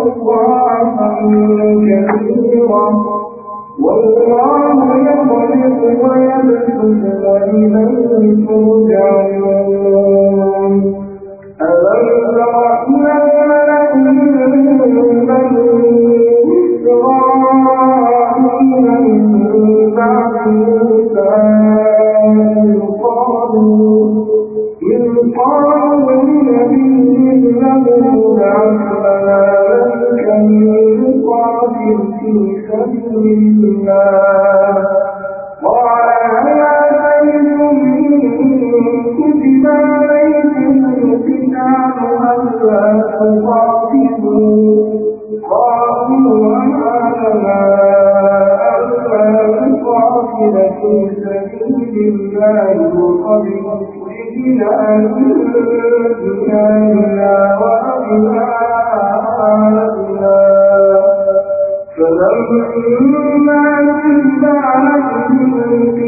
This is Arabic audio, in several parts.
أضعافا كثيرا والله يخلق ويبسط وإليه ترجعون فلما تبع عليهم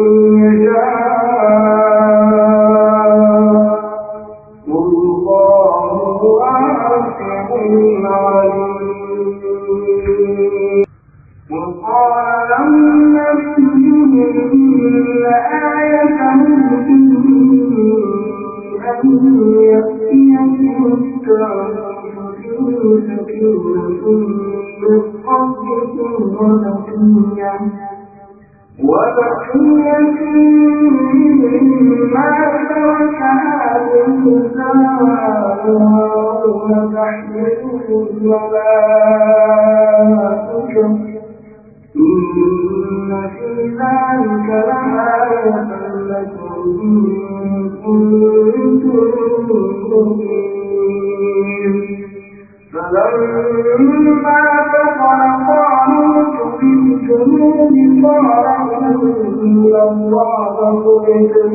وبقية وبقية مما ترك هذه السماوات والأرض تحمله الملائكة إن في ذلك لآية لكم إن كنتم مؤمنين فلما دخل قانوت الذنوب صاروا إلى الله فقلتم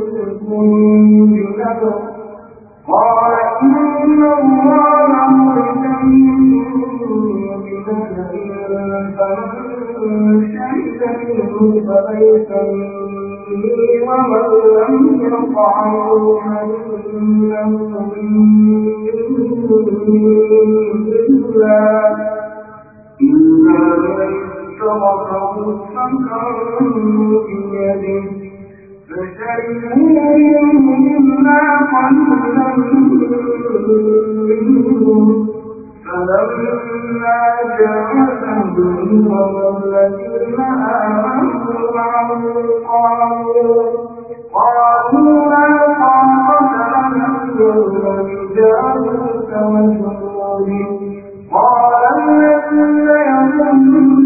جنبه قال إن الله مرتم بنهر فمن شهد منه فليسمني ومن لم يطعمه فإنه مني إلا إلا من فقطعوا السمع بيده فشربوا مما قليلا منه فلما جعلهم والذين آمنوا معه قالوا قالوا لا طاقة لنا اليوم بجاهلك وجنودك قال الذين يظنون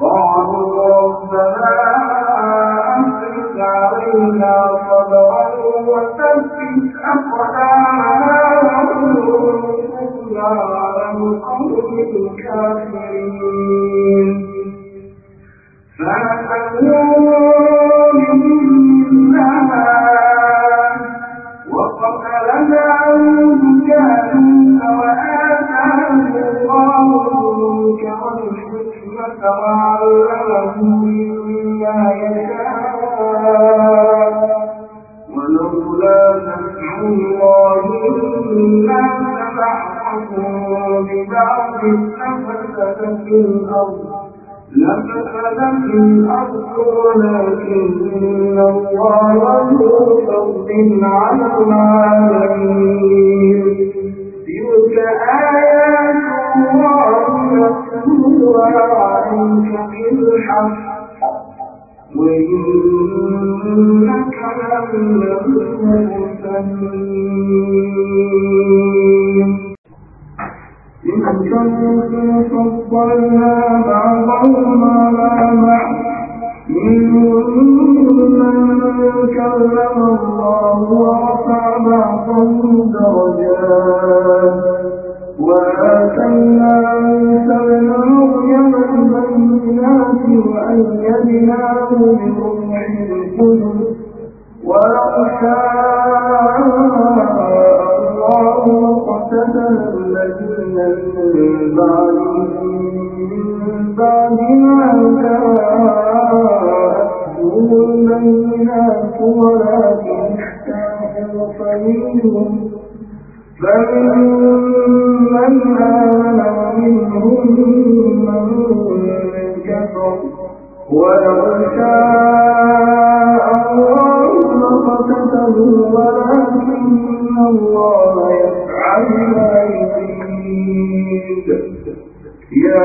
قالوا ربنا أفرغ علينا صبرا وثبت أقدامنا وأنصرنا على القوم الكافرين. والحكمة وعلمه مما ولولا دفع الله الناس بعضهم ببعض لفسدت الأرض الأرض ولكن الله ذو فضل على العالمين تلك آيات الله نتلوها عليك بالحق وإنك لمن المرسلين تلك الرسل فضلنا بعضهم على بعض منهم من كلم الله ورفع بعضهم درجات وآتينا عيسى ابن مريم البينات وأيدناه بروح القدس ولو شاء الله اقتتل الذين من بعدهم من بعد ما جاءتهم البينات ولكن اختلفوا فمنهم فمنهم من آمن ومنهم من كفر ولو شاء الله لقتتلوا ولكن الله يفعل ما يريد يا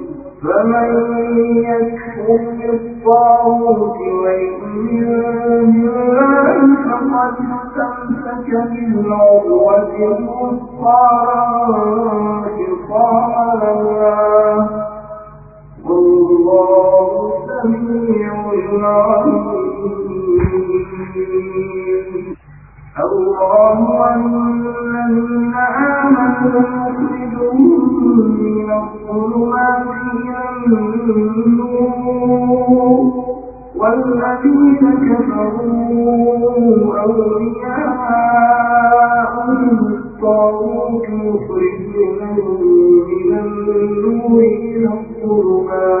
فمن يكفر بالطاغوت ويؤمن فقد استمسك بالعروة الوثقى انفصام لها والله سميع عليم الله والذين آمنوا يخرجهم من الظلمات إلى النور والذين كفروا أولياءهم الطاغوت يخرجونهم من النور إلى الظلمات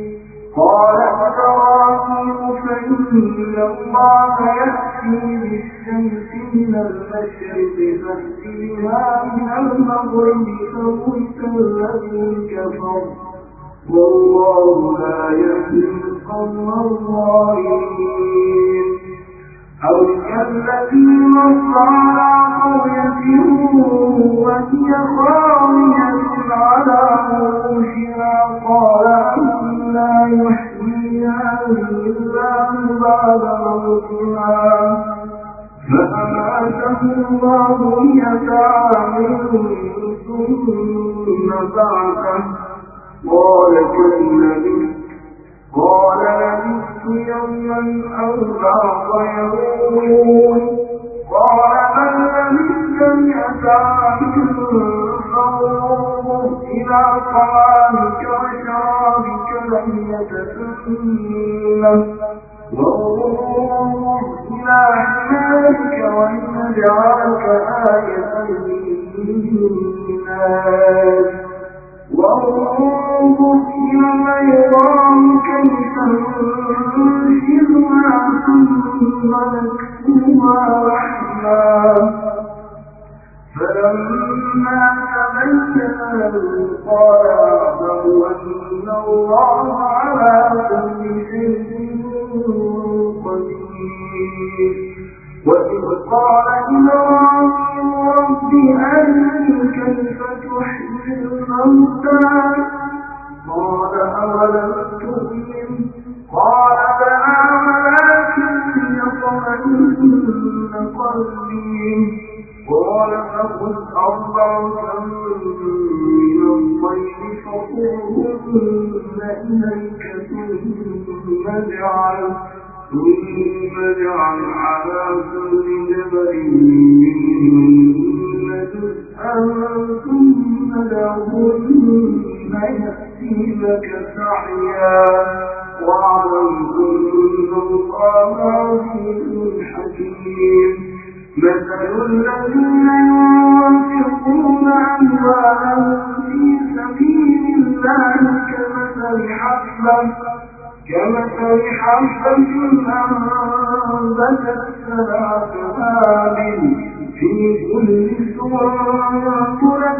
قال إبراهيم فإن الله يأتي بالشمس من المشرق فأت بها من المغرب فبهت الذي كفر. والله لا يهدي القوم الظالمين. أو كالذي مر قرية وهي خاوية على عروشها قال أنا يحيي هذه الله بعد موتها. فأماته الله مئة ثم بعثه. قال لبثت قال لبثت يوما أو بعض يوم. قال بل لبثت مئة عام فانظر إلى طعامك وشرابك لم يتسنه وانظر إلى حمارك ولنجعلك آية للناس. وانظر إلى العظام كيف ننشدها ثم نكسوها لحما فلما تبين له قال أعلم أن الله على كل شيء قدير. وإذ قال إبراهيم رب أرني كيف تحيي الموتى. قال أولم تؤمن قال بلى ولكن قلبي قال فخذ أربعة من الطير فقرهن إليك ثم اجعل ثم اجعل على كل جبل منهن جزءا ثم دعهن يأتينك سعيا أن الله عزيز حكيم مثل الذين ينفقون أموالهم في سبيل الله كمثل حبة كمثل حبة أنبتت سبع سنابل في كل سنبلة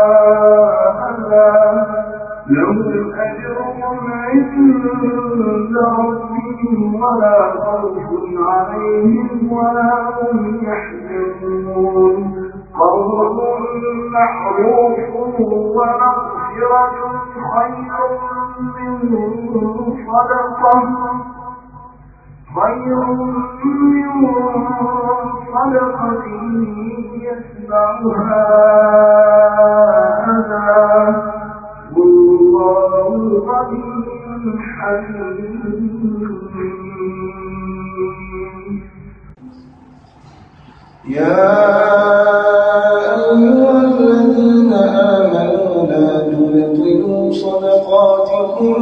لهم أجرهم عند ربهم ولا خوف عليهم ولا هم يحزنون. قول معروف ومغفرة خير من صدقة. خير من صدقة يتبعها أذى. غني حليم يا أيها الذين آمنوا لا تبطلوا صدقاتكم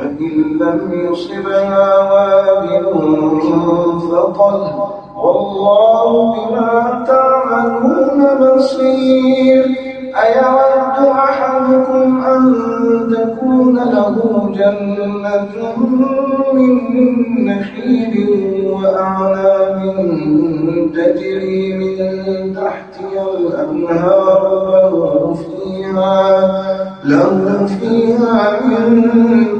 فإن لم يصبها وابل فطل والله بما تعملون بصير. أيود أحدكم أن تكون له جنة من نخيل وأعناب تجري من تحتها الأنهار له فيها له فيها من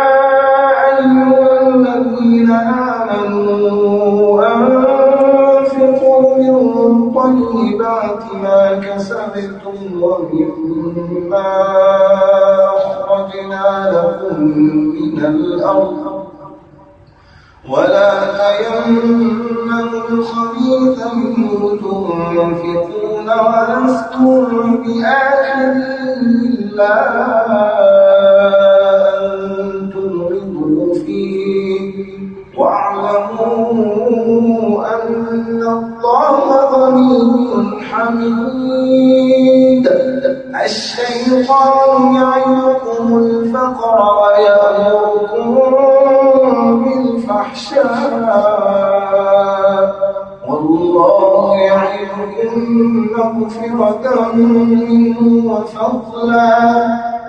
كسبتم ومما أخرجنا لكم من الأرض. ولا تيمموا الخبيث منه تنفقون ولستم بآخره إلا أن تغرضوا فيه. واعلموا أن الله غني حميد الشيطان يعدكم الفقر ويأمركم بالفحشاء. والله يعدكم مغفرة منه وفضلا.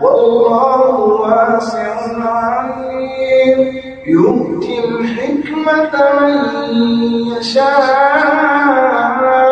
والله واسع عليم. يؤتي الحكمة من يشاء.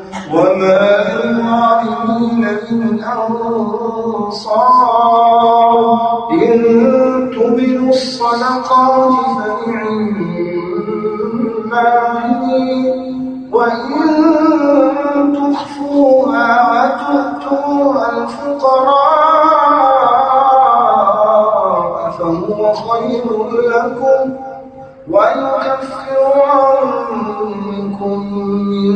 وما للظالمين من أنصار إن تبدوا الصدقات فنعما هي وإن تخفوها وتؤتوها الفقراء فهو خير لكم ويكفر عنكم من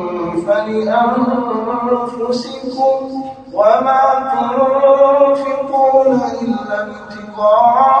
فلأنفسكم وما تنفقون إلا ابتغاء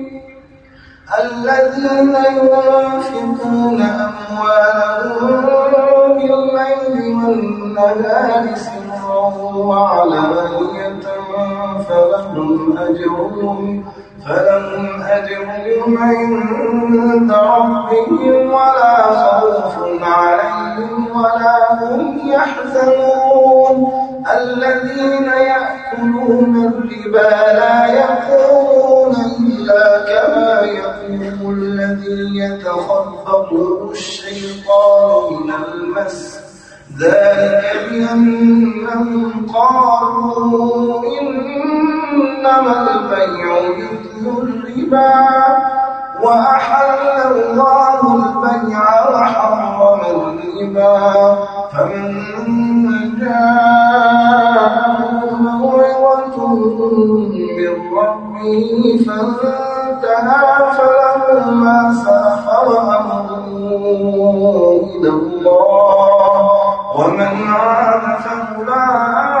الذين ينفقون أموالهم بالليل والنهار سرا وعلانية فلهم أجرهم فلهم أجرهم عند ربهم ولا خوف عليهم ولا هم يحزنون. الذين يأكلون الربا لا يقومون الذي يتخبطه الشيطان من المس. ذلك بأنهم قالوا إنما البيع مثل الربا وأحل الله البيع وحرم الربا. فمن جاءه موعظة من ربه فانتهى فله ما سلف وأمره إلى الله. ومن عاد فأولئك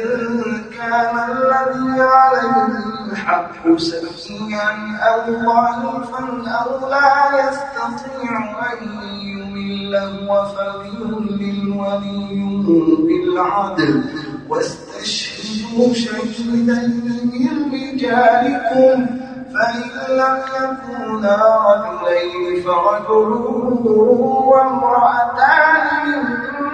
كان الذي عليه الحق سفيها أو ضعيفا أو لا يستطيع أن يمل هو فليملل ولي بالعدل. واستشهدوا شهيدين من رجالكم فإن لم يكونا رجلين فرجل وامرأتان ممن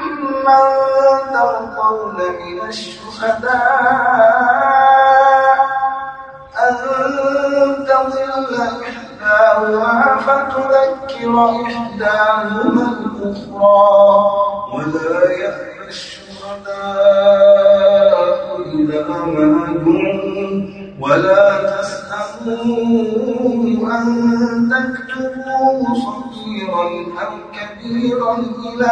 ترضون من الشهداء. أن تضل إحداهما فتذكر إحداهما الأخرى ولا يأبى الشهداء إذا ما ولا تسأموا أن تكتبوه صغيرا أو كبيرا إلى